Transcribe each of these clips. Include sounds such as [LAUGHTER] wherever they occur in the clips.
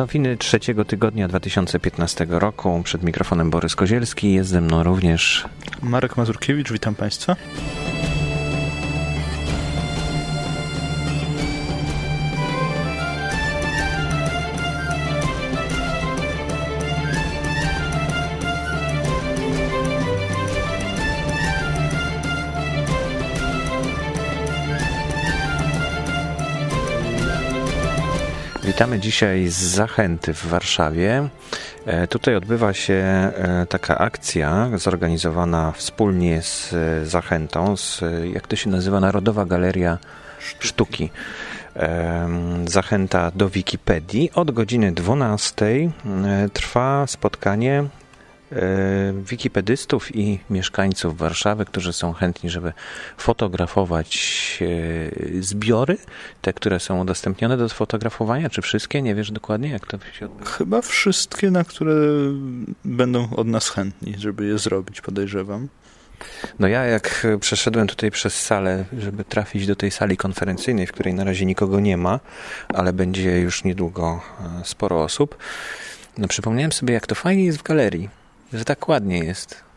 Nowiny trzeciego tygodnia 2015 roku. Przed mikrofonem Borys Kozielski. Jest ze mną również Marek Mazurkiewicz. Witam Państwa. Witamy dzisiaj z Zachęty w Warszawie. E, tutaj odbywa się e, taka akcja zorganizowana wspólnie z e, Zachętą, z, jak to się nazywa, Narodowa Galeria Sztuki. Zachęta do Wikipedii. Od godziny 12 trwa spotkanie wikipedystów i mieszkańców Warszawy, którzy są chętni, żeby fotografować e, zbiory, te, które są udostępnione do fotografowania, czy wszystkie? Nie wiesz dokładnie, jak to się odbywa? Chyba wszystkie, na które będą od nas chętni, żeby je zrobić, podejrzewam. No ja jak przeszedłem tutaj przez salę, żeby trafić do tej sali konferencyjnej, w której na razie nikogo nie ma, ale będzie już niedługo e, sporo osób, no przypomniałem sobie, jak to fajnie jest w galerii że tak ładnie jest.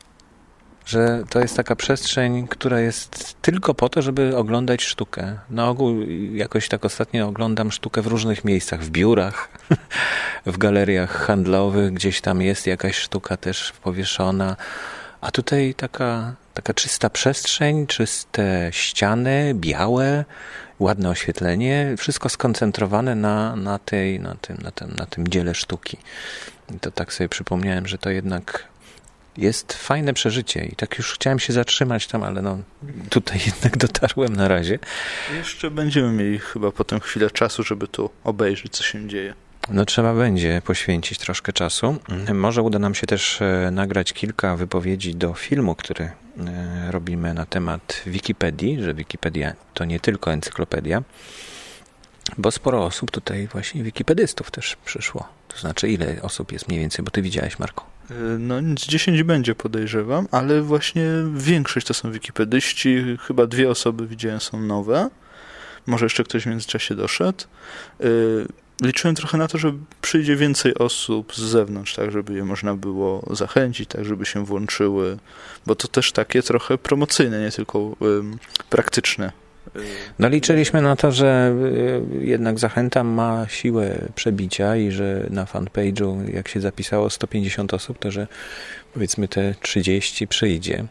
Że to jest taka przestrzeń, która jest tylko po to, żeby oglądać sztukę. Na ogół jakoś tak ostatnio oglądam sztukę w różnych miejscach, w biurach, [LAUGHS] w galeriach handlowych, gdzieś tam jest jakaś sztuka też powieszona. A tutaj taka, taka czysta przestrzeń, czyste ściany, białe, ładne oświetlenie, wszystko skoncentrowane na, na, tej, na, tym, na, tym, na tym dziele sztuki. I to tak sobie przypomniałem, że to jednak jest fajne przeżycie i tak już chciałem się zatrzymać tam, ale no tutaj [LAUGHS] jednak dotarłem na razie. Jeszcze będziemy mieli chyba potem chwilę czasu, żeby tu obejrzeć, co się dzieje. No trzeba będzie poświęcić troszkę czasu. Może uda nam się też e, nagrać kilka wypowiedzi do filmu, który e, robimy na temat Wikipedii, że Wikipedia to nie tylko encyklopedia. Bo sporo osób tutaj właśnie wikipedystów też przyszło. To znaczy, ile osób jest mniej więcej, bo ty widziałeś, Marko? E, no, z 10 będzie, podejrzewam, ale właśnie większość to są wikipedyści. Chyba dwie osoby widziałem są nowe. Może jeszcze ktoś w międzyczasie doszedł. E, liczyłem trochę na to, że przyjdzie więcej osób z zewnątrz, tak, żeby je można było zachęcić, tak, żeby się włączyły, bo to też takie trochę promocyjne, nie tylko praktyczne no liczyliśmy na to, że y, jednak Zachęta ma siłę przebicia i że na fanpage'u jak się zapisało 150 osób, to że powiedzmy te 30 przyjdzie.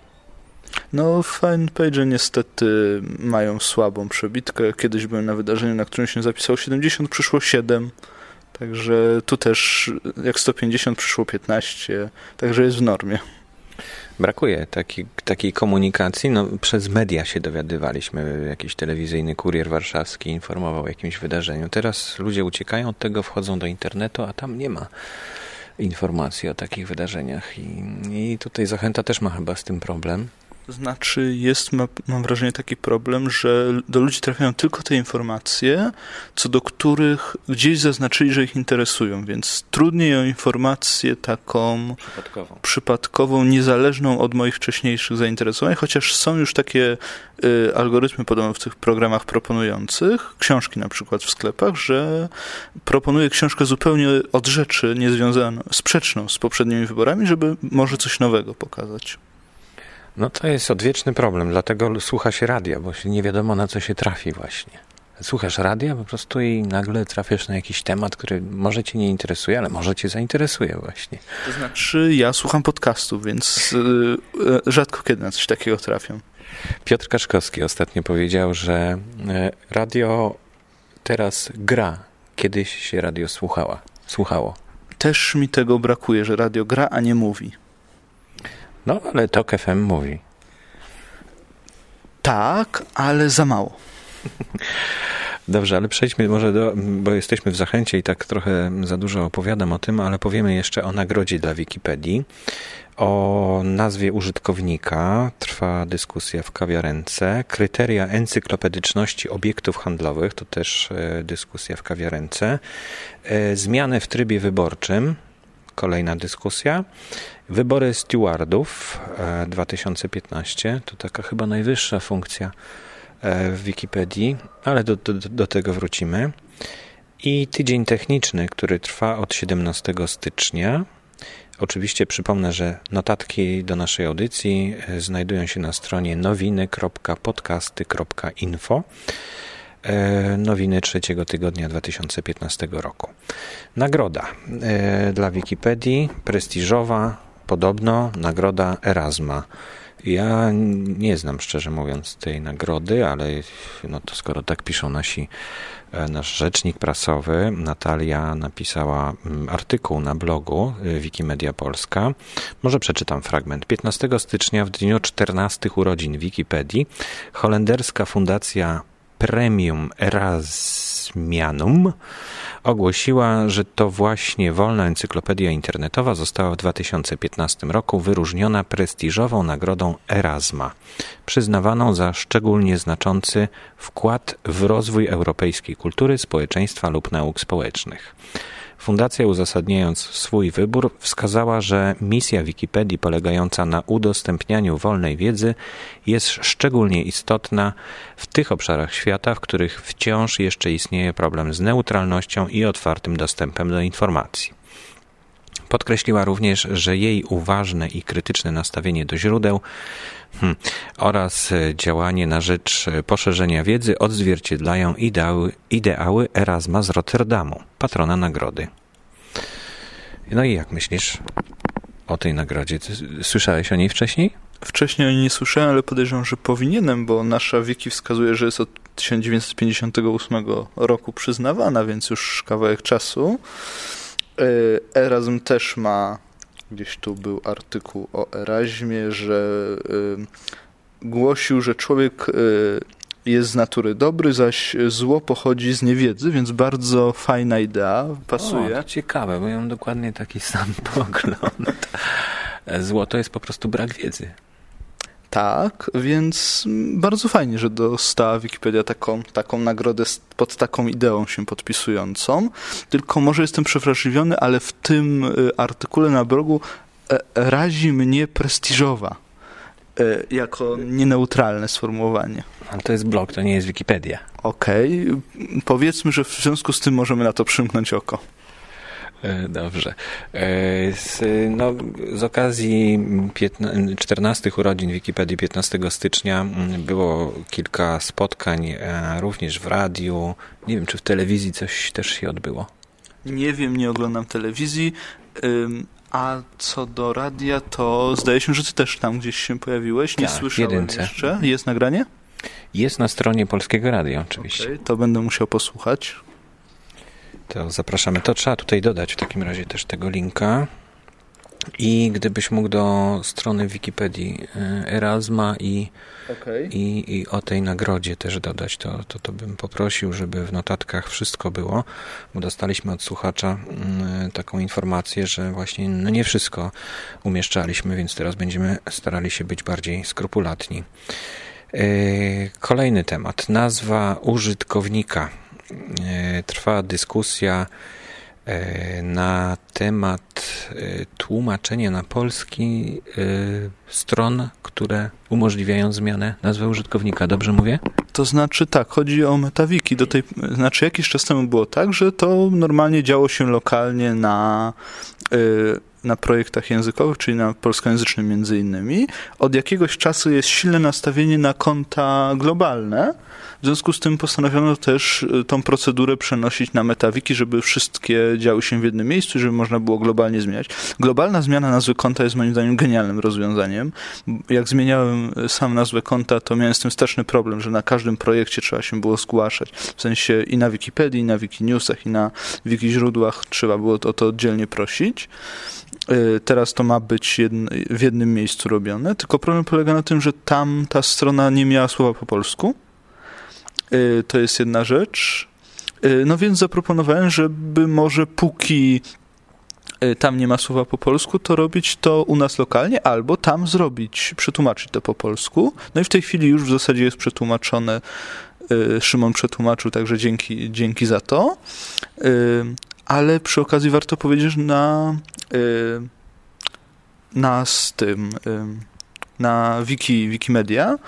No, fanpage niestety mają słabą przebitkę. Kiedyś byłem na wydarzeniu, na którym się zapisało 70, przyszło 7. Także tu też jak 150 przyszło 15, także jest w normie. Brakuje taki, takiej komunikacji. No, przez media się dowiadywaliśmy. Jakiś telewizyjny kurier warszawski informował o jakimś wydarzeniu. Teraz ludzie uciekają od tego, wchodzą do internetu, a tam nie ma informacji o takich wydarzeniach. I, i tutaj Zachęta też ma chyba z tym problem. Znaczy, jest, ma, mam wrażenie, taki problem, że do ludzi trafiają tylko te informacje, co do których gdzieś zaznaczyli, że ich interesują, więc trudniej o informację taką przypadkową, przypadkową niezależną od moich wcześniejszych zainteresowań, chociaż są już takie y, algorytmy podobno w tych programach proponujących, książki na przykład w sklepach, że proponuje książkę zupełnie od rzeczy niezwiązaną, sprzeczną z poprzednimi wyborami, żeby może coś nowego pokazać. No to jest odwieczny problem, dlatego słucha się radia, bo nie wiadomo na co się trafi właśnie. Słuchasz radia po prostu i nagle trafiasz na jakiś temat, który może cię nie interesuje, ale może cię zainteresuje właśnie. To znaczy ja słucham podcastów, więc yy, rzadko kiedy na coś takiego trafiam. Piotr Kaszkowski ostatnio powiedział, że y, radio teraz gra. Kiedyś się radio słuchała, słuchało. Też mi tego brakuje, że radio gra, a nie mówi. No, ale TOK FM mówi. Tak, ale za mało. Dobrze, ale przejdźmy może do, bo jesteśmy w zachęcie i tak trochę za dużo opowiadam o tym, ale powiemy jeszcze o nagrodzie dla Wikipedii. O nazwie użytkownika trwa dyskusja w kawiarence. Kryteria encyklopedyczności obiektów handlowych to też e, dyskusja w kawiarence. E, zmiany w trybie wyborczym kolejna dyskusja. Wybory stewardów 2015 e, to taka chyba najwyższa funkcja e, w Wikipedii, ale do, do, do tego wrócimy. I tydzień techniczny, który trwa od 17 stycznia. Oczywiście przypomnę, że notatki do naszej audycji e, znajdują się na stronie nowiny.podcasty.info. E, nowiny trzeciego tygodnia 2015 roku. Nagroda e, dla Wikipedii, prestiżowa, podobno nagroda Erasma. Ja nie znam szczerze mówiąc tej nagrody, ale no to skoro tak piszą nasi e, nasz rzecznik prasowy, Natalia napisała mm, artykuł na blogu Wikimedia Polska. Może przeczytam fragment. 15 stycznia w dniu 14 urodzin Wikipedii holenderska fundacja Premium Erasmianum ogłosiła, że to właśnie wolna encyklopedia internetowa została w 2015 roku wyróżniona prestiżową nagrodą Erasma, przyznawaną za szczególnie znaczący wkład w rozwój europejskiej kultury, społeczeństwa lub nauk społecznych. Fundacja uzasadniając swój wybór wskazała, że misja Wikipedii polegająca na udostępnianiu wolnej wiedzy jest szczególnie istotna w tych obszarach świata, w których wciąż jeszcze istnieje problem z neutralnością i otwartym dostępem do informacji. Podkreśliła również, że jej uważne i krytyczne nastawienie do źródeł hmm, oraz działanie na rzecz poszerzenia wiedzy odzwierciedlają ideały, ideały Erasma z Rotterdamu, patrona nagrody. No i jak myślisz o tej nagrodzie? Słyszałeś o niej wcześniej? Wcześniej o niej nie słyszałem, ale podejrzewam, że powinienem, bo nasza wiki wskazuje, że jest od 1958 roku przyznawana, więc już kawałek czasu. E, Erasm też ma, gdzieś tu był artykuł o Erasmie, że e, głosił, że człowiek e, jest z natury dobry, zaś zło pochodzi z niewiedzy, więc bardzo fajna idea, pasuje. O, ciekawe, bo ja mam dokładnie taki sam [LAUGHS] pogląd. Zło to jest po prostu brak wiedzy. Tak, więc bardzo fajnie, że dostała Wikipedia taką, taką nagrodę pod taką ideą się podpisującą. Tylko może jestem przewrażliwiony, ale w tym y, artykule na blogu e, razi mnie prestiżowa y, jako nieneutralne sformułowanie. Ale to jest blog, to nie jest Wikipedia. Okej, okay. powiedzmy, że w związku z tym możemy na to przymknąć oko. E, dobrze. E, z, no, z okazji 15, 14 urodzin Wikipedii 15 stycznia było kilka spotkań e, również w radiu. Nie wiem, czy w telewizji coś też się odbyło. Nie wiem, nie oglądam telewizji. A co do radia, to zdaje się, że ty też tam gdzieś się pojawiłeś. Nie tak, słyszałem jedynce. jeszcze. Jest nagranie? Jest na stronie Polskiego Radia oczywiście. Okay, to będę musiał posłuchać to zapraszamy. To trzeba tutaj dodać w takim razie też tego linka. I gdybyś mógł do strony Wikipedii e, Erasma i, okay. i, i, o tej nagrodzie też dodać, to, to, to bym poprosił, żeby w notatkach wszystko było, bo dostaliśmy od słuchacza mm, taką informację, że właśnie no nie wszystko umieszczaliśmy, więc teraz będziemy starali się być bardziej skrupulatni. E, kolejny temat. Nazwa użytkownika E, trwa dyskusja e, na temat e, tłumaczenia na polski stron, które umożliwiają zmianę nazwy użytkownika. Dobrze mówię? To znaczy tak, chodzi o metawiki. Do tej, znaczy jakiś czas temu było tak, że to normalnie działo się lokalnie na na projektach językowych, czyli na polskojęzycznym między innymi. Od jakiegoś czasu jest silne nastawienie na konta globalne, w związku z tym postanowiono też y, tą procedurę przenosić na metawiki, żeby wszystkie działy się w jednym miejscu, żeby można było globalnie zmieniać. Globalna zmiana nazwy konta jest moim zdaniem genialnym rozwiązaniem. Jak zmieniałem y, sam nazwę konta, to miałem z tym straszny problem, że na każdym projekcie trzeba się było zgłaszać. W sensie i na Wikipedii, i na Wikinewsach, i na wiki źródłach trzeba było o to oddzielnie prosić. Y, teraz to ma być w jednym miejscu robione, tylko problem polega na tym, że tam ta strona nie miała słowa po polsku. Y, to jest jedna rzecz. Y, no więc zaproponowałem, żeby może póki tam nie ma słowa po polsku, to robić to u nas lokalnie, albo tam zrobić, przetłumaczyć to po polsku. No i w tej chwili już w zasadzie jest przetłumaczone. Szymon przetłumaczył, także dzięki, dzięki za to. Ale przy okazji warto powiedzieć, że na, na z tym, na Wiki, Wikimedia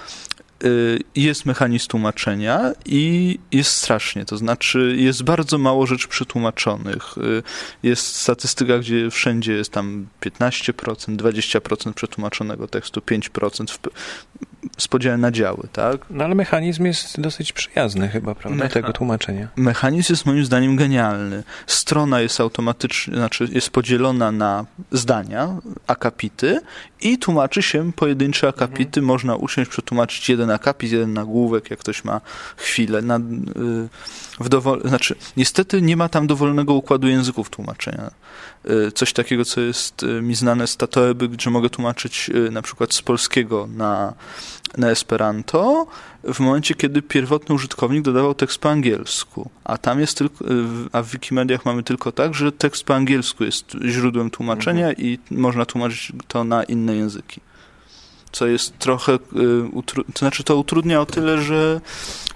y, jest mechanizm tłumaczenia i jest strasznie, to znaczy jest bardzo mało rzeczy przetłumaczonych. Y, jest statystyka, gdzie wszędzie jest tam 15%, 20% przetłumaczonego tekstu, 5% w, z podziałem na działy, tak? No ale mechanizm jest dosyć przyjazny chyba, prawda, Mecha tego tłumaczenia. Mechanizm jest moim zdaniem genialny. Strona jest automatycznie, znaczy jest podzielona na zdania, akapity i tłumaczy się pojedyncze akapity. Mhm. Można usiąść, przetłumaczyć jeden akapit, jeden nagłówek, jak ktoś ma chwilę. Na, y, w dowol... Znaczy, niestety nie ma tam dowolnego układu języków tłumaczenia. Y, coś takiego, co jest y, mi znane z Tatoeby, gdzie mogę tłumaczyć na przykład z polskiego na, na Esperanto, w momencie, kiedy pierwotny użytkownik dodawał tekst po angielsku. A tam jest tylko, a w Wikimediach mamy tylko tak, że tekst po angielsku jest źródłem tłumaczenia mhm. i można tłumaczyć to na inne języki co jest trochę, y, to znaczy to utrudnia o tyle, że...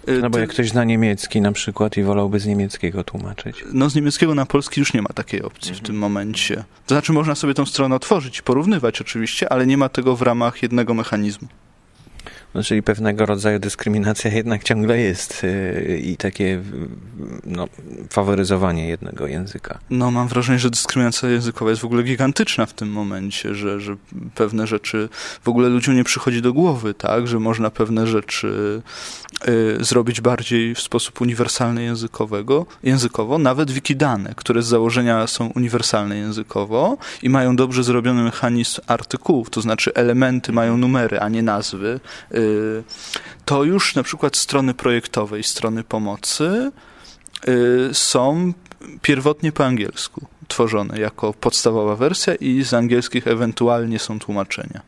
Y, no bo jak ktoś zna niemiecki na przykład i wolałby z niemieckiego tłumaczyć. No z niemieckiego na polski już nie ma takiej opcji mhm. w tym momencie. To znaczy można sobie tą stronę otworzyć i porównywać oczywiście, ale nie ma tego w ramach jednego mechanizmu. No, czyli pewnego rodzaju dyskryminacja jednak ciągle jest yy, i takie no, faworyzowanie jednego języka. No mam wrażenie, że dyskryminacja językowa jest w ogóle gigantyczna w tym momencie, że, że pewne rzeczy w ogóle ludziom nie przychodzi do głowy, tak, że można pewne rzeczy yy, zrobić bardziej w sposób uniwersalny językowego, językowo, nawet wikidane, które z założenia są uniwersalne językowo i mają dobrze zrobiony mechanizm artykułów, to znaczy elementy mają numery, a nie nazwy, Y, to już na przykład strony projektowej, strony pomocy y, są pierwotnie po angielsku tworzone jako podstawowa wersja i z angielskich ewentualnie są tłumaczenia.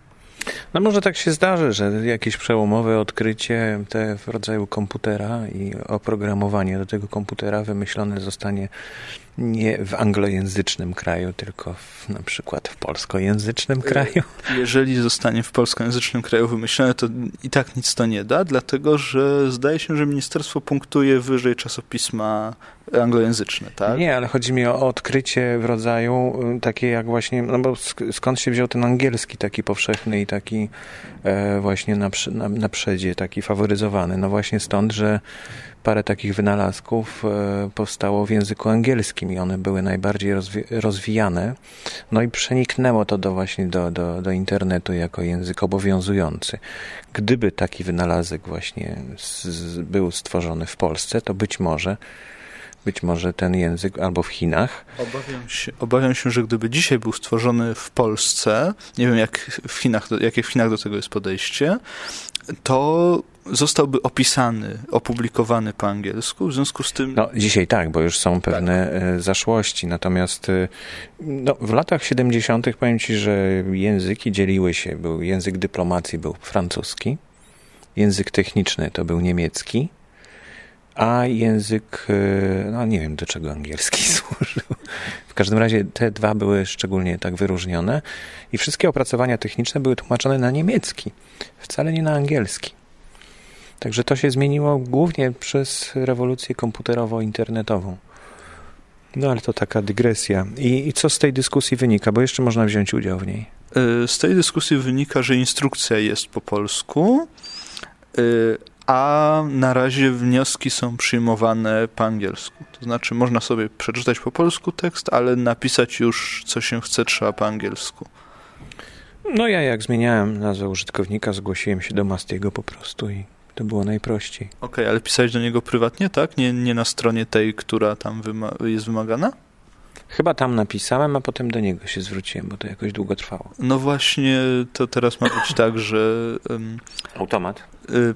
No może tak się zdarzy, że jakieś przełomowe odkrycie te w rodzaju komputera i oprogramowanie do tego komputera wymyślone zostanie nie w anglojęzycznym kraju, tylko w, na przykład w polskojęzycznym kraju. Jeżeli zostanie w polskojęzycznym kraju wymyślone, to i tak nic to nie da, dlatego że zdaje się, że ministerstwo punktuje wyżej czasopisma anglojęzyczne, tak? Nie, ale chodzi mi o odkrycie w rodzaju y, takie jak właśnie, no bo skąd się wziął ten angielski taki powszechny i taki e, właśnie na, na, na przedzie, taki faworyzowany? No właśnie stąd, że parę takich wynalazków e, powstało w języku angielskim i one były najbardziej rozwi rozwijane. No i przeniknęło to do właśnie do, do, do internetu jako język obowiązujący. Gdyby taki wynalazek właśnie był stworzony w Polsce, to być może być może ten język albo w Chinach. Obawiam się, obawiam się, że gdyby dzisiaj był stworzony w Polsce, nie wiem jak w Chinach, jakie w Chinach do tego jest podejście, to zostałby opisany, opublikowany po angielsku, w związku z tym... No, dzisiaj tak, bo już są pewne tak. E, zaszłości, natomiast e, no, w latach 70. powiem Ci, że języki dzieliły się. Był język dyplomacji był francuski, język techniczny to był niemiecki, a język, e, no nie wiem do czego angielski [LAUGHS] służył. W każdym razie te dwa były szczególnie tak wyróżnione i wszystkie opracowania techniczne były tłumaczone na niemiecki, wcale nie na angielski. Także to się zmieniło głównie przez rewolucję komputerowo-internetową. No ale to taka dygresja. I, I, co z tej dyskusji wynika? Bo jeszcze można wziąć udział w niej. Y, z tej dyskusji wynika, że instrukcja jest po polsku, y, a na razie wnioski są przyjmowane po angielsku. To znaczy można sobie przeczytać po polsku tekst, ale napisać już co się chce trzeba po angielsku. No ja jak zmieniałem nazwę użytkownika, zgłosiłem się do Mastiego po prostu i to było najprościej. Okej, okay, ale pisałeś do niego prywatnie, tak? Nie, nie na stronie tej, która tam wyma jest wymagana? Chyba tam napisałem, a potem do niego się zwróciłem, bo to jakoś długo trwało. No właśnie, to teraz ma być tak, że... Um, Automat? Y,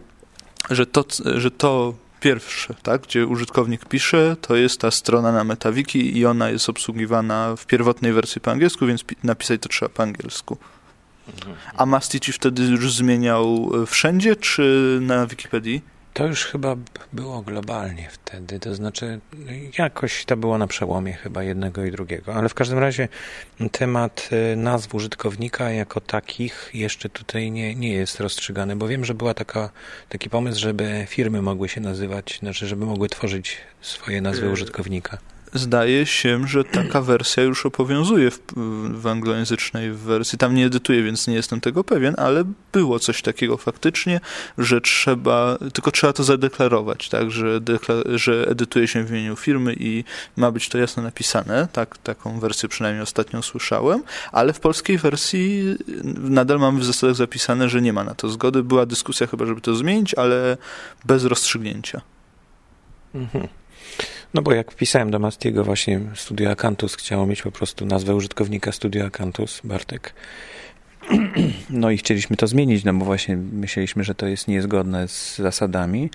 że, to, że to pierwsze, tak, gdzie użytkownik pisze, to jest ta strona na MetaWiki i ona jest obsługiwana w pierwotnej wersji po angielsku, więc napisać to trzeba po angielsku. A Masti ci wtedy już zmieniał e, wszędzie, czy na Wikipedii? To już chyba było globalnie wtedy, to znaczy jakoś to było na przełomie chyba jednego i drugiego, ale w każdym razie temat e, nazw użytkownika jako takich jeszcze tutaj nie, nie jest rozstrzygany, bo wiem, że była taka, taki pomysł, żeby firmy mogły się nazywać, znaczy żeby mogły tworzyć swoje nazwy e, użytkownika. Zdaje się, że taka wersja już obowiązuje w, w anglojęzycznej wersji. Tam nie edytuję, więc nie jestem tego pewien, ale było coś takiego faktycznie, że trzeba, tylko trzeba to zadeklarować, tak, że, dekla- że edytuje się w imieniu firmy i ma być to jasno napisane. Tak, taką wersję przynajmniej ostatnio słyszałem, ale w polskiej wersji nadal mamy w zasadach zapisane, że nie ma na to zgody. Była dyskusja chyba, żeby to zmienić, ale bez rozstrzygnięcia. Mhm. No bo jak wpisałem do Mastiego właśnie Studio Acanthus, chciało mieć po prostu nazwę użytkownika Studio Acanthus, Bartek. [CLEARS THROAT] No i chcieliśmy to zmienić, no bo właśnie myśleliśmy, że to jest niezgodne z zasadami,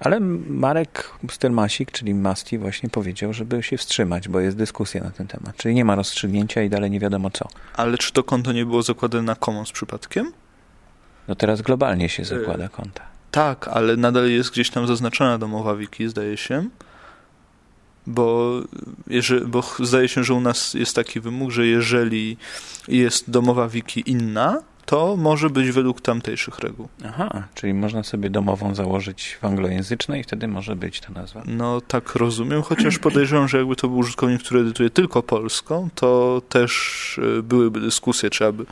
ale Marek Stelmasik, czyli Masti właśnie powiedział, żeby się wstrzymać, bo jest dyskusja na ten temat. Czyli nie ma rozstrzygnięcia i dalej nie wiadomo co. Ale czy to konto nie było zakładane na Commons przypadkiem? No teraz globalnie się zakłada konta. Tak, ale nadal jest gdzieś tam zaznaczona domowa wiki, zdaje się bo, jeżeli, bo zdaje się, że u nas jest taki wymóg, że jeżeli jest domowa wiki inna, to może być według tamtejszych reguł. Aha, czyli można sobie domową założyć w anglojęzycznej i wtedy może być ta nazwa. No tak rozumiem, chociaż podejrzewam, że jakby to był użytkownik, który edytuje tylko polską, to też e, byłyby dyskusje, czy aby,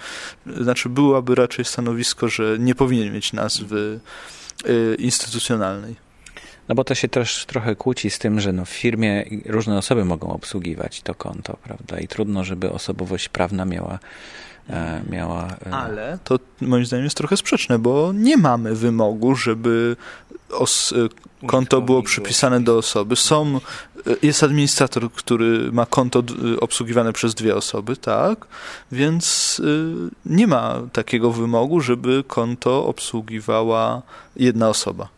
znaczy byłaby raczej stanowisko, że nie powinien mieć nazwy e, instytucjonalnej. No bo to się też trochę kłóci z tym, że no w firmie różne osoby mogą obsługiwać to konto, prawda? I trudno, żeby osobowość prawna miała e, miała... E... Ale to moim zdaniem jest trochę sprzeczne, bo nie mamy wymogu, żeby os, e, konto było przypisane do osoby. Są, jest administrator, który ma konto obsługiwane przez dwie osoby, tak? Więc nie ma takiego wymogu, żeby konto obsługiwała jedna osoba.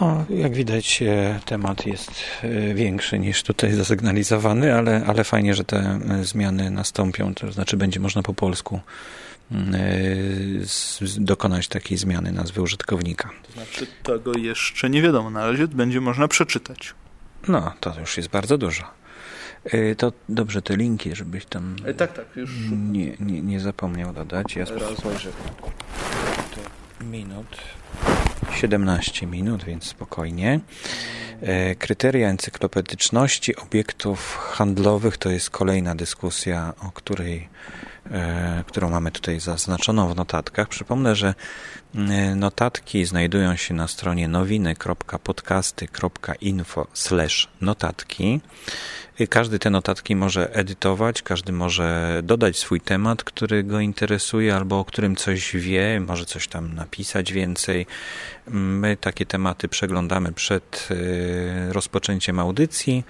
No, jak widać, e, temat jest e, większy niż tutaj zasygnalizowany, ale, ale fajnie, że te e, zmiany nastąpią. To znaczy, będzie można po polsku mm, dokonać takiej zmiany nazwy użytkownika. To znaczy, tego jeszcze nie wiadomo. Na razie będzie można przeczytać. No, to już jest bardzo dużo. To dobrze, te linki, żebyś tam tak, tak, już nie, nie, nie zapomniał dodać. Ja spojrzę. Minut. 17 minut, więc spokojnie. E, kryteria encyklopedyczności obiektów handlowych to jest kolejna dyskusja, o której, którą mamy tutaj zaznaczoną w notatkach. Przypomnę, że e, notatki znajdują się na stronie nowiny.podcasty.info notatki. Każdy te notatki może edytować, każdy może dodać swój temat, który go interesuje albo o którym coś wie, może coś tam napisać więcej. My takie tematy przeglądamy przed rozpoczęciem audycji.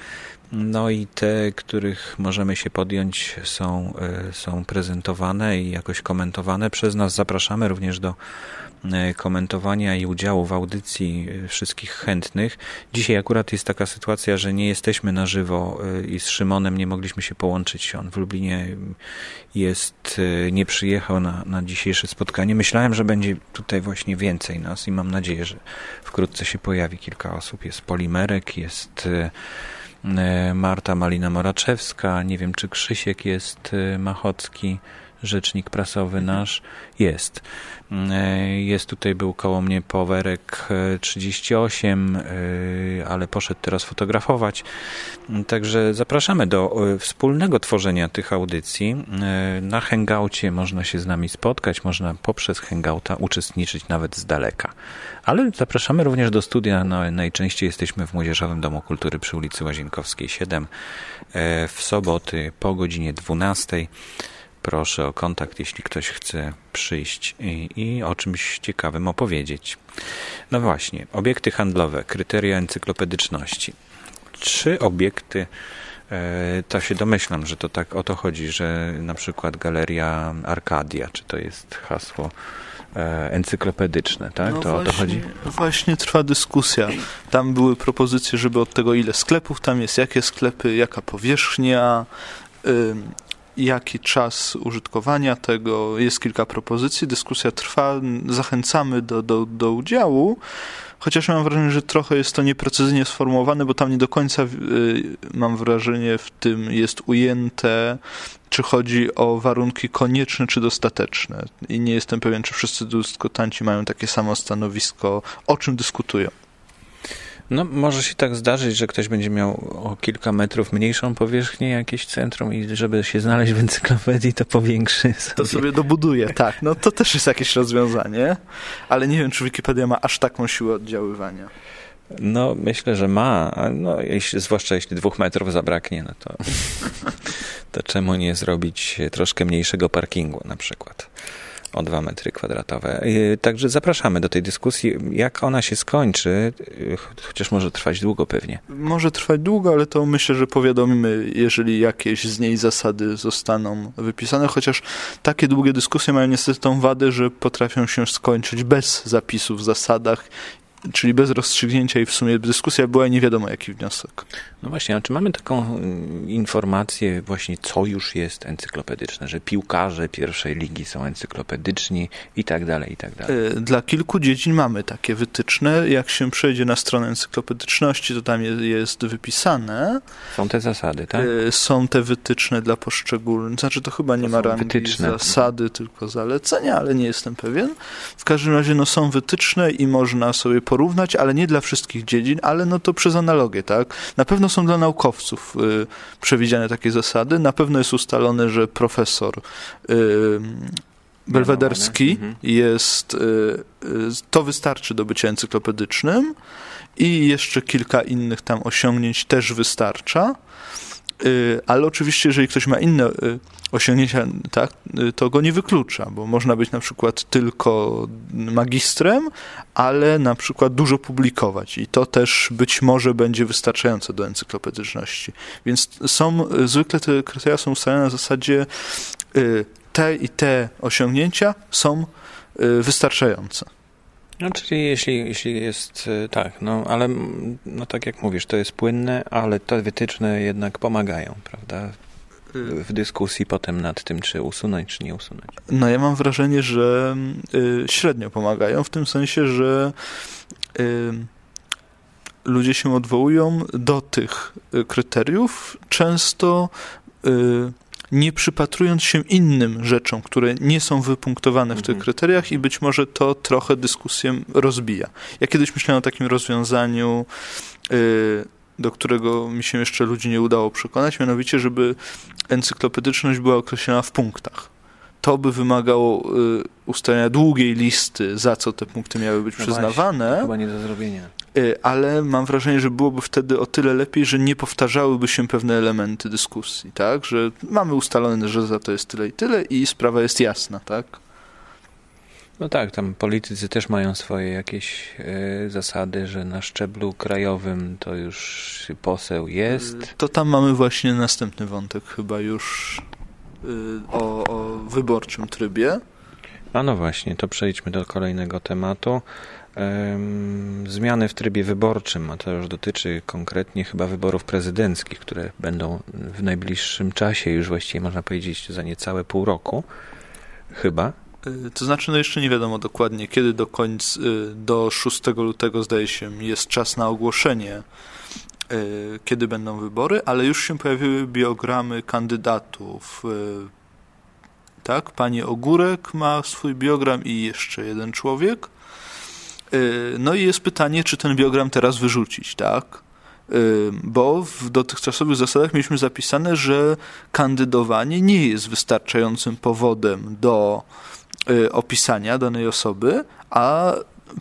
No i te, których możemy się podjąć, są, y, są prezentowane i jakoś komentowane przez nas. Zapraszamy również do E, komentowania i udziału w audycji e, wszystkich chętnych. Dzisiaj akurat jest taka sytuacja, że nie jesteśmy na żywo e, i z Szymonem nie mogliśmy się połączyć. On w Lublinie jest, nie przyjechał na, na dzisiejsze spotkanie. Myślałem, że będzie tutaj właśnie więcej nas i mam nadzieję, że wkrótce się pojawi kilka osób. Jest Polimerek, jest Marta Malina-Moraczewska, nie wiem czy Krzysiek jest Machocki, rzecznik prasowy nasz, jest. E, jest tutaj, był koło mnie Powerek 38, e, e, ale poszedł teraz fotografować. Także zapraszamy do wspólnego tworzenia tych audycji. Na Hangoucie można się z nami spotkać, można poprzez Hangouta uczestniczyć nawet z daleka. Ale zapraszamy również do studia. No, najczęściej jesteśmy w Młodzieżowym Domu Kultury przy ulicy Łazienkowskiej 7 w soboty po godzinie 12 proszę o kontakt, jeśli ktoś chce przyjść i, i, o czymś ciekawym opowiedzieć. No właśnie, obiekty handlowe, kryteria encyklopedyczności. Trzy obiekty, e, to się domyślam, że to tak o to chodzi, że na przykład galeria Arkadia, czy to jest hasło e, encyklopedyczne, tak? No to właśnie, o to chodzi? Właśnie trwa dyskusja. Tam były propozycje, żeby od tego ile sklepów tam jest, jakie sklepy, jaka powierzchnia, jaki czas użytkowania tego. Jest kilka propozycji, dyskusja trwa, zachęcamy do, do, do udziału. Chociaż mam wrażenie, że trochę jest to nieprecyzyjnie sformułowane, bo tam nie do końca y, mam wrażenie w tym jest ujęte, czy chodzi o warunki konieczne czy dostateczne. I nie jestem pewien, czy wszyscy dyskutanci mają takie samo stanowisko, o czym dyskutują. No, może się tak zdarzyć, że ktoś będzie miał o kilka metrów mniejszą powierzchnię, jakieś centrum i żeby się znaleźć w encyklopedii, to powiększy sobie. To sobie dobuduje, tak. No to też jest jakieś rozwiązanie, ale nie wiem, czy Wikipedia ma aż taką siłę oddziaływania. No, myślę, że ma, no, jeśli, zwłaszcza jeśli dwóch metrów zabraknie, no to, [LAUGHS] to czemu nie zrobić troszkę mniejszego parkingu na przykład o dwa metry kwadratowe. Także zapraszamy do tej dyskusji. Jak ona się skończy, chociaż może trwać długo pewnie. Może trwać długo, ale to myślę, że powiadomimy, jeżeli jakieś z niej zasady zostaną wypisane, chociaż takie długie dyskusje mają niestety tą wadę, że potrafią się skończyć bez zapisów w zasadach czyli bez rozstrzygnięcia i w sumie dyskusja była i nie wiadomo jaki wniosek. No właśnie, a czy mamy taką mm, informację właśnie, co już jest encyklopedyczne, że piłkarze pierwszej ligi są encyklopedyczni i tak dalej, i tak dalej? E, dla kilku dziedzin mamy takie wytyczne. Jak się przejdzie na stronę encyklopedyczności, to tam jest wypisane. Są te zasady, tak? E, są te wytyczne dla poszczególnych. Znaczy to chyba nie to ma rangi wytyczne. zasady, tylko zalecenia, ale nie jestem pewien. W każdym razie no, są wytyczne i można sobie porównać, ale nie dla wszystkich dziedzin, ale no to przez analogię, tak? Na pewno są dla naukowców y, przewidziane takie zasady. Na pewno jest ustalone, że profesor y, belwederski mhm. jest, y, y, to wystarczy do bycia encyklopedycznym i jeszcze kilka innych tam osiągnięć też wystarcza. Y, ale oczywiście, jeżeli ktoś ma inne y, osiągnięcia, tak, y, to go nie wyklucza, bo można być na przykład tylko magistrem, ale na przykład dużo publikować i to też być może będzie wystarczające do encyklopedyczności. Więc są, zwykle te kryteria są ustalone na zasadzie te i te osiągnięcia są wystarczające. No, czyli jeśli, jeśli jest tak, no ale no, tak jak mówisz, to jest płynne, ale te wytyczne jednak pomagają, prawda? W dyskusji potem nad tym, czy usunąć, czy nie usunąć? No ja mam wrażenie, że y, średnio pomagają, w tym sensie, że y, ludzie się odwołują do tych y, kryteriów, często y, nie przypatrując się innym rzeczom, które nie są wypunktowane w tych mhm. kryteriach i być może to trochę dyskusję rozbija. Ja kiedyś myślałem o takim rozwiązaniu y, do którego mi się jeszcze ludzi nie udało przekonać, mianowicie, żeby encyklopedyczność była określona w punktach. To by wymagało y, ustalenia długiej listy, za co te punkty miały być no przyznawane. Właśnie, chyba nie do zrobienia. Y, ale mam wrażenie, że byłoby wtedy o tyle lepiej, że nie powtarzałyby się pewne elementy dyskusji, tak? Że mamy ustalone, że za to jest tyle i tyle i sprawa jest jasna, tak? No tak, tam politycy też mają swoje jakieś y, zasady, że na szczeblu krajowym to już poseł jest. To tam mamy właśnie następny wątek chyba już y, o, o wyborczym trybie. A no właśnie, to przejdźmy do kolejnego tematu. Zmiany w trybie wyborczym, a to już dotyczy konkretnie chyba wyborów prezydenckich, które będą w najbliższym czasie, już właściwie można powiedzieć za niecałe pół roku, chyba. Y, to znaczy, no jeszcze nie wiadomo dokładnie, kiedy do końca, y, do 6 lutego zdaje się, jest czas na ogłoszenie, y, kiedy będą wybory, ale już się pojawiły biogramy kandydatów. Tak, pani Ogórek ma swój biogram i jeszcze jeden człowiek. No i jest pytanie, czy ten biogram teraz wyrzucić, tak? Bo w dotychczasowych zasadach mieliśmy zapisane, że kandydowanie nie jest wystarczającym powodem do opisania danej osoby, a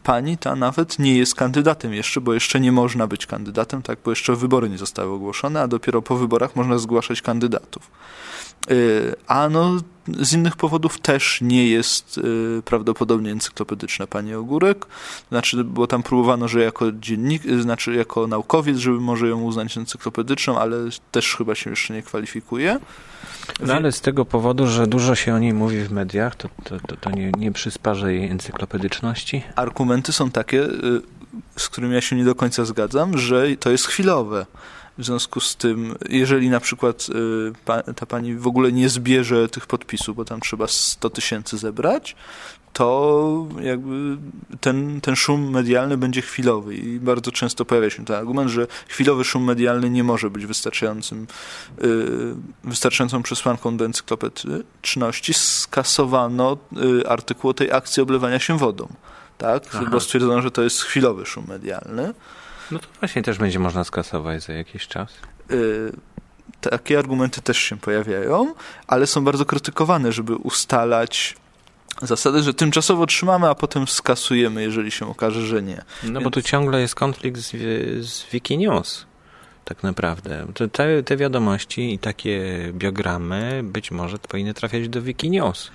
pani ta nawet nie jest kandydatem jeszcze, bo jeszcze nie można być kandydatem, tak, bo jeszcze wybory nie zostały ogłoszone, a dopiero po wyborach można zgłaszać kandydatów. Y, a no, z innych powodów też nie jest y, prawdopodobnie encyklopedyczna pani Ogórek, znaczy, bo tam próbowano, że jako dziennik, znaczy jako naukowiec, żeby może ją uznać encyklopedyczną, ale też chyba się jeszcze nie kwalifikuje. No ale z tego powodu, że dużo się o niej mówi w mediach, to, to, to, to nie, nie przysparza jej encyklopedyczności? Argumenty są takie, y, z którymi ja się nie do końca zgadzam, że to jest chwilowe. W związku z tym, jeżeli na przykład y, ta pani w ogóle nie zbierze tych podpisów, bo tam trzeba 100 tysięcy zebrać, to jakby ten, ten szum medialny będzie chwilowy i bardzo często pojawia się ten argument, że chwilowy szum medialny nie może być wystarczającym, yy, wystarczającą przesłanką do encyklopedyczności. Skasowano yy, artykuł o tej akcji oblewania się wodą, tak? bo stwierdzono, że to jest chwilowy szum medialny. No to właśnie też będzie można skasować za jakiś czas. Y takie argumenty też się pojawiają, ale są bardzo krytykowane, żeby ustalać zasady, że tymczasowo trzymamy, a potem skasujemy, jeżeli się okaże, że nie. No Więc... bo tu ciągle jest konflikt z, z Wikinews tak naprawdę. Te, te wiadomości i takie biogramy być może powinny trafiać do Wikinews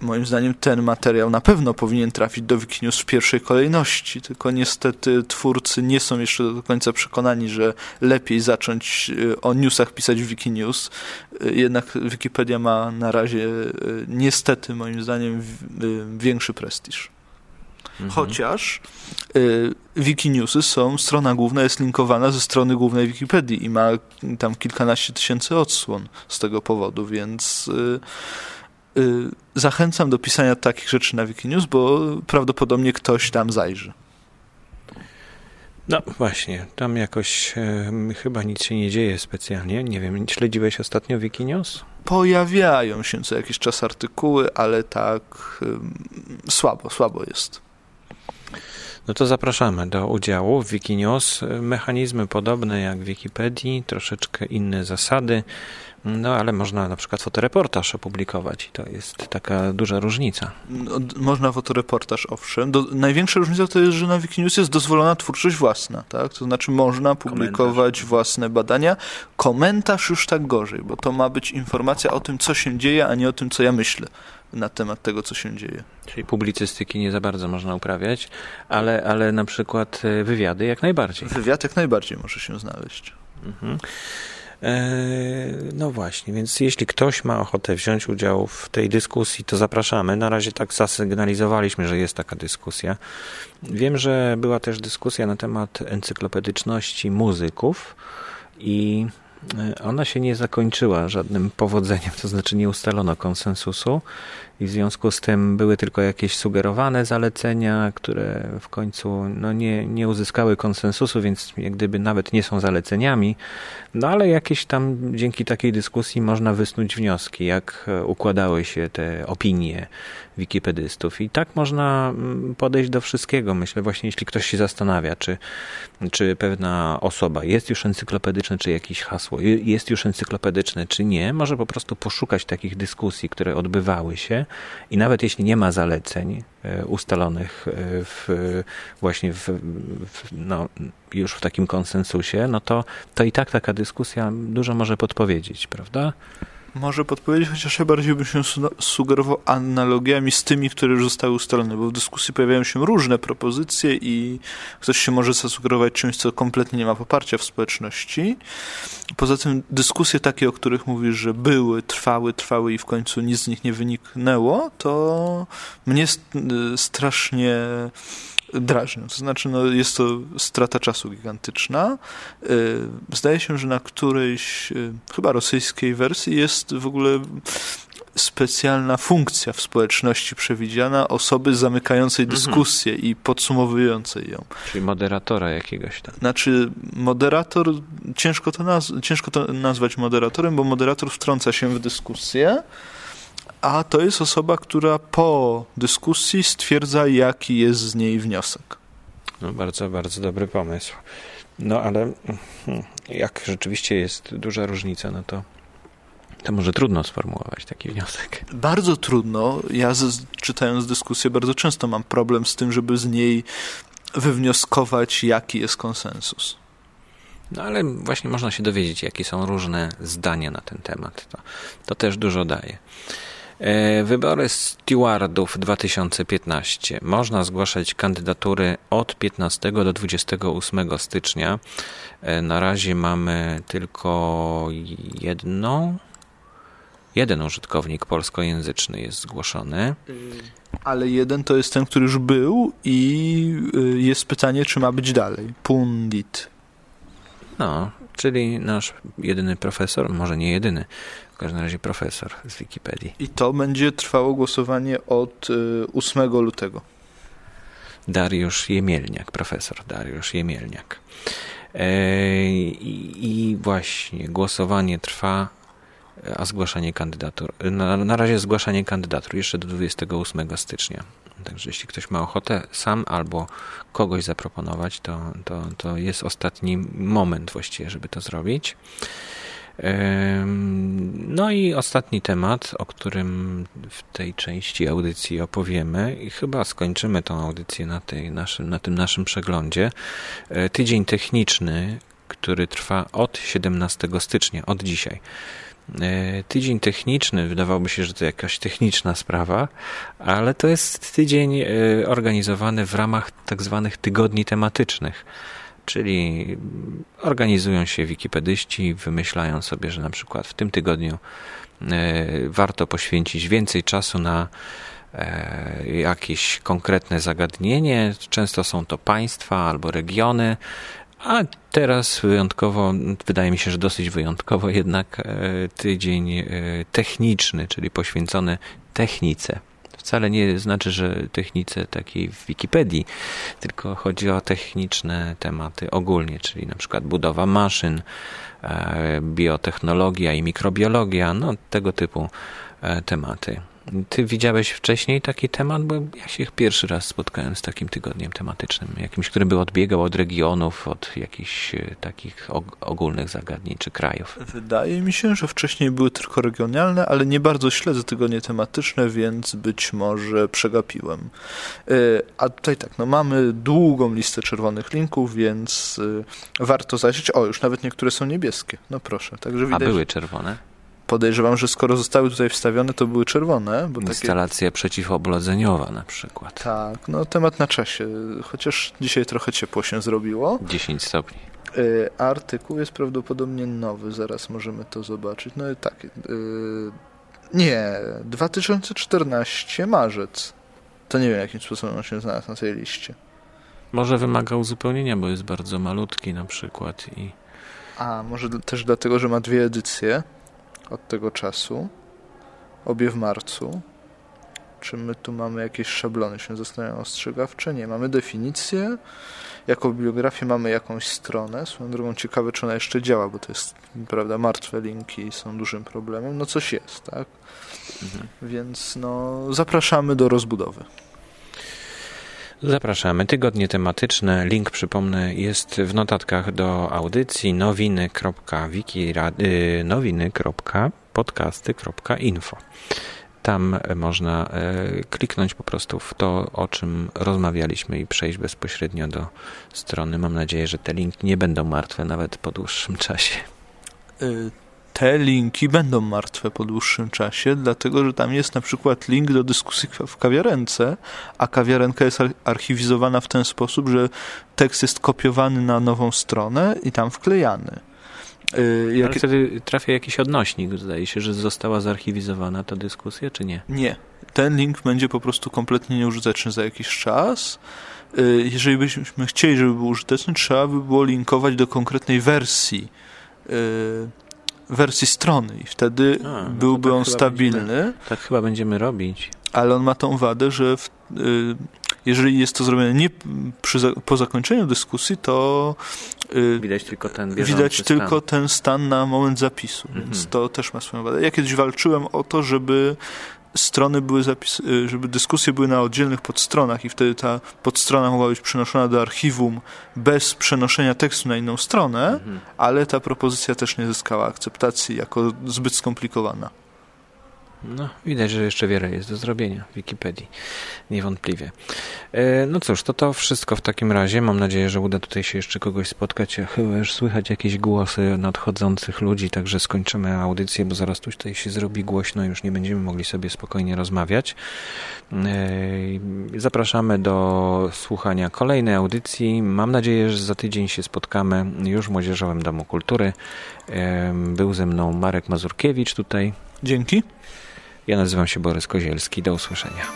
moim zdaniem ten materiał na pewno powinien trafić do Wikinews w pierwszej kolejności, tylko niestety twórcy nie są jeszcze do końca przekonani, że lepiej zacząć e, o newsach pisać w Wikinews. E, jednak Wikipedia ma na razie e, niestety moim zdaniem większy prestiż. Mhm. Chociaż y, Wikinewsy są, strona główna jest linkowana ze strony głównej Wikipedii i ma tam kilkanaście tysięcy odsłon z tego powodu, więc y, Y, zachęcam do pisania takich rzeczy na Wikinews, bo prawdopodobnie ktoś tam zajrzy. No właśnie, tam jakoś e, chyba nic się nie dzieje specjalnie. Nie wiem, śledziłeś ostatnio Wikinews? Pojawiają się co jakiś czas artykuły, ale tak e, słabo, słabo jest. No to zapraszamy do udziału w Wikinews. Mechanizmy podobne jak w Wikipedii, troszeczkę inne zasady. No ale można na przykład fotoreportaż opublikować i to jest taka duża różnica. No, można fotoreportaż, owszem. Do, największa różnica to jest, że na Wikinews jest dozwolona twórczość własna, tak? To znaczy można publikować Komentarz. własne badania. Komentarz już tak gorzej, bo to ma być informacja o tym, co się dzieje, a nie o tym, co ja myślę na temat tego, co się dzieje. Czyli publicystyki nie za bardzo można uprawiać, ale, ale na przykład e, wywiady jak najbardziej. Wywiad jak najbardziej może się znaleźć. Mhm. E, no właśnie, więc jeśli ktoś ma ochotę wziąć udział w tej dyskusji, to zapraszamy. Na razie tak zasygnalizowaliśmy, że jest taka dyskusja. Wiem, że była też dyskusja na temat encyklopedyczności muzyków i e, ona się nie zakończyła żadnym powodzeniem, to znaczy nie ustalono konsensusu i w związku z tym były tylko jakieś sugerowane zalecenia, które w końcu no, nie, nie uzyskały konsensusu, więc jak gdyby nawet nie są zaleceniami, no ale jakieś tam dzięki takiej dyskusji można wysnuć wnioski, jak układały się te opinie wikipedystów. I tak można mm, podejść do wszystkiego. Myślę właśnie, jeśli ktoś się zastanawia, czy, czy pewna osoba jest już encyklopedyczna, czy jakieś hasło jest już encyklopedyczne, czy nie, może po prostu poszukać takich dyskusji, które odbywały się i nawet jeśli nie ma zaleceń e, ustalonych e, w, właśnie w, w, no, już w takim konsensusie, no to, to i tak taka dyskusja dużo może podpowiedzieć, prawda? Może podpowiedzieć, chociaż ja bardziej bym się sugerował analogiami z tymi, które już zostały ustalone, bo w dyskusji pojawiają się różne propozycje i ktoś się może zasugerować czymś, co kompletnie nie ma poparcia w społeczności. Poza tym dyskusje takie, o których mówisz, że były, trwały, trwały i w końcu nic z nich nie wyniknęło, to mnie strasznie drażnią. To znaczy, no, jest to strata czasu gigantyczna. Y, zdaje się, że na którejś y, chyba rosyjskiej wersji jest w ogóle specjalna funkcja w społeczności przewidziana osoby zamykającej mhm. dyskusję mhm. i podsumowującej ją. Czyli moderatora jakiegoś tam. Znaczy, moderator, ciężko to, naz- ciężko to nazwać moderatorem, bo moderator wtrąca się w dyskusję, a to jest osoba, która po dyskusji stwierdza, jaki jest z niej wniosek. No bardzo, bardzo dobry pomysł. No ale hmm, jak rzeczywiście jest duża różnica, no to to może trudno sformułować taki wniosek. Bardzo trudno. Ja z, czytając dyskusję bardzo często mam problem z tym, żeby z niej wywnioskować, jaki jest konsensus. No ale właśnie można się dowiedzieć, jakie są różne zdania na ten temat. To, to też dużo daje. E, wybory stewardów 2015. Można zgłaszać kandydatury od 15 do 28 stycznia. E, na razie mamy tylko jedną. Jeden użytkownik polskojęzyczny jest zgłoszony. Ale jeden to jest ten, który już był i jest pytanie, czy ma być dalej. Pundit. No, czyli nasz jedyny profesor, może nie jedyny, w każdym razie profesor z Wikipedii. I to będzie trwało głosowanie od 8 y, lutego. Dariusz Jemielniak, profesor Dariusz Jemielniak. E, I właśnie głosowanie trwa, a zgłaszanie kandydatur. Na, na razie zgłaszanie kandydatur jeszcze do 28 stycznia. Także jeśli ktoś ma ochotę sam albo kogoś zaproponować, to, to, to jest ostatni moment właściwie, żeby to zrobić. No i ostatni temat, o którym w tej części audycji opowiemy i chyba skończymy tą audycję na, tej naszym, na tym naszym przeglądzie. E, tydzień techniczny, który trwa od 17 stycznia, od dzisiaj. E, tydzień techniczny, wydawałoby się, że to jakaś techniczna sprawa, ale to jest tydzień e, organizowany w ramach tak zwanych tygodni tematycznych. Czyli organizują się wikipedyści, wymyślają sobie, że na przykład w tym tygodniu e, warto poświęcić więcej czasu na jakieś konkretne zagadnienie. Często są to państwa albo regiony, a teraz wyjątkowo, wydaje mi się, że dosyć wyjątkowo jednak e, tydzień e, techniczny, czyli poświęcony technice. Wcale nie znaczy, że technice takiej w Wikipedii, tylko chodzi o techniczne tematy ogólnie, czyli na przykład budowa maszyn, e, biotechnologia i mikrobiologia, no tego typu tematy. Ty widziałeś wcześniej taki temat, bo ja się pierwszy raz spotkałem z takim tygodniem tematycznym, jakimś, który by odbiegał od regionów, od jakichś e, takich ogólnych zagadnień czy krajów. Wydaje mi się, że wcześniej były tylko regionalne, ale nie bardzo śledzę tygodnie tematyczne, więc być może przegapiłem. E, a tutaj tak, no mamy długą listę czerwonych linków, więc e, warto zajrzeć. O, już nawet niektóre są niebieskie. No proszę. Także widać, A były czerwone? Podejrzewam, że skoro zostały tutaj wstawione, to były czerwone. Bo Instalacja takie... przeciwoblodzeniowa na przykład. Tak, no temat na czasie, chociaż dzisiaj trochę ciepło się zrobiło. 10 stopni. Y, artykuł jest prawdopodobnie nowy, zaraz możemy to zobaczyć. No i tak, y, nie, 2014 marzec. To nie wiem, jakim sposobem on się znalazł na tej liście. Może wymaga uzupełnienia, bo jest bardzo malutki na przykład i... A, może też dlatego, że ma dwie edycje od tego czasu, obie w marcu. Czy my tu mamy jakieś szablony się zastanawiam ostrzegawcze? Nie, mamy definicję. Jako bibliografię mamy jakąś stronę. Swoją drogą ciekawe, czy ona jeszcze działa, bo to jest, prawda, martwe linki są dużym problemem. No coś jest, tak? Mhm. Więc no, zapraszamy do rozbudowy. Zapraszamy. Tygodnie tematyczne. Link, przypomnę, jest w notatkach do audycji nowiny.wiki.nowiny.podcasty.info. Tam można e, kliknąć po prostu w to, o czym rozmawialiśmy i przejść bezpośrednio do strony. Mam nadzieję, że te linki nie będą martwe nawet po dłuższym czasie. Y, te linki będą martwe po dłuższym czasie, dlatego że tam jest na przykład link do dyskusji w kawiarence, a kawiarenka jest archiwizowana w ten sposób, że tekst jest kopiowany na nową stronę i tam wklejany. Y, jak... Ale wtedy trafia jakiś odnośnik, zdaje się, że została zarchiwizowana ta dyskusja, czy nie? Nie. Ten link będzie po prostu kompletnie nieużyteczny za jakiś czas. Y, jeżeli byśmy chcieli, żeby był użyteczny, trzeba by było linkować do konkretnej wersji y, wersji strony i wtedy A, no byłby tak on stabilny. Będziemy, tak chyba będziemy robić. Ale on ma tą wadę, że w, y, jeżeli jest to zrobione nie przy, po zakończeniu dyskusji, to y, widać tylko ten widać stan. tylko ten stan na moment zapisu, mhm. więc to też ma swoją wadę. Ja kiedyś walczyłem o to, żeby strony były zapis, y, żeby dyskusje były na oddzielnych podstronach i wtedy ta podstrona mogła być przenoszona do archiwum bez przenoszenia tekstu na inną stronę, mhm. ale ta propozycja też nie zyskała akceptacji jako zbyt skomplikowana. No, widać, że jeszcze wiele jest do zrobienia w Wikipedii. Niewątpliwie. E, no cóż, to to wszystko w takim razie. Mam nadzieję, że uda tutaj się jeszcze kogoś spotkać. Chyba już słychać jakieś głosy nadchodzących ludzi, także skończymy audycję, bo zaraz tutaj się zrobi głośno, już nie będziemy mogli sobie spokojnie rozmawiać. E, zapraszamy do słuchania kolejnej audycji. Mam nadzieję, że za tydzień się spotkamy już w Młodzieżowym Domu Kultury. E, był ze mną Marek Mazurkiewicz tutaj. Dzięki. Ja nazywam się Borys Kozielski. Do usłyszenia.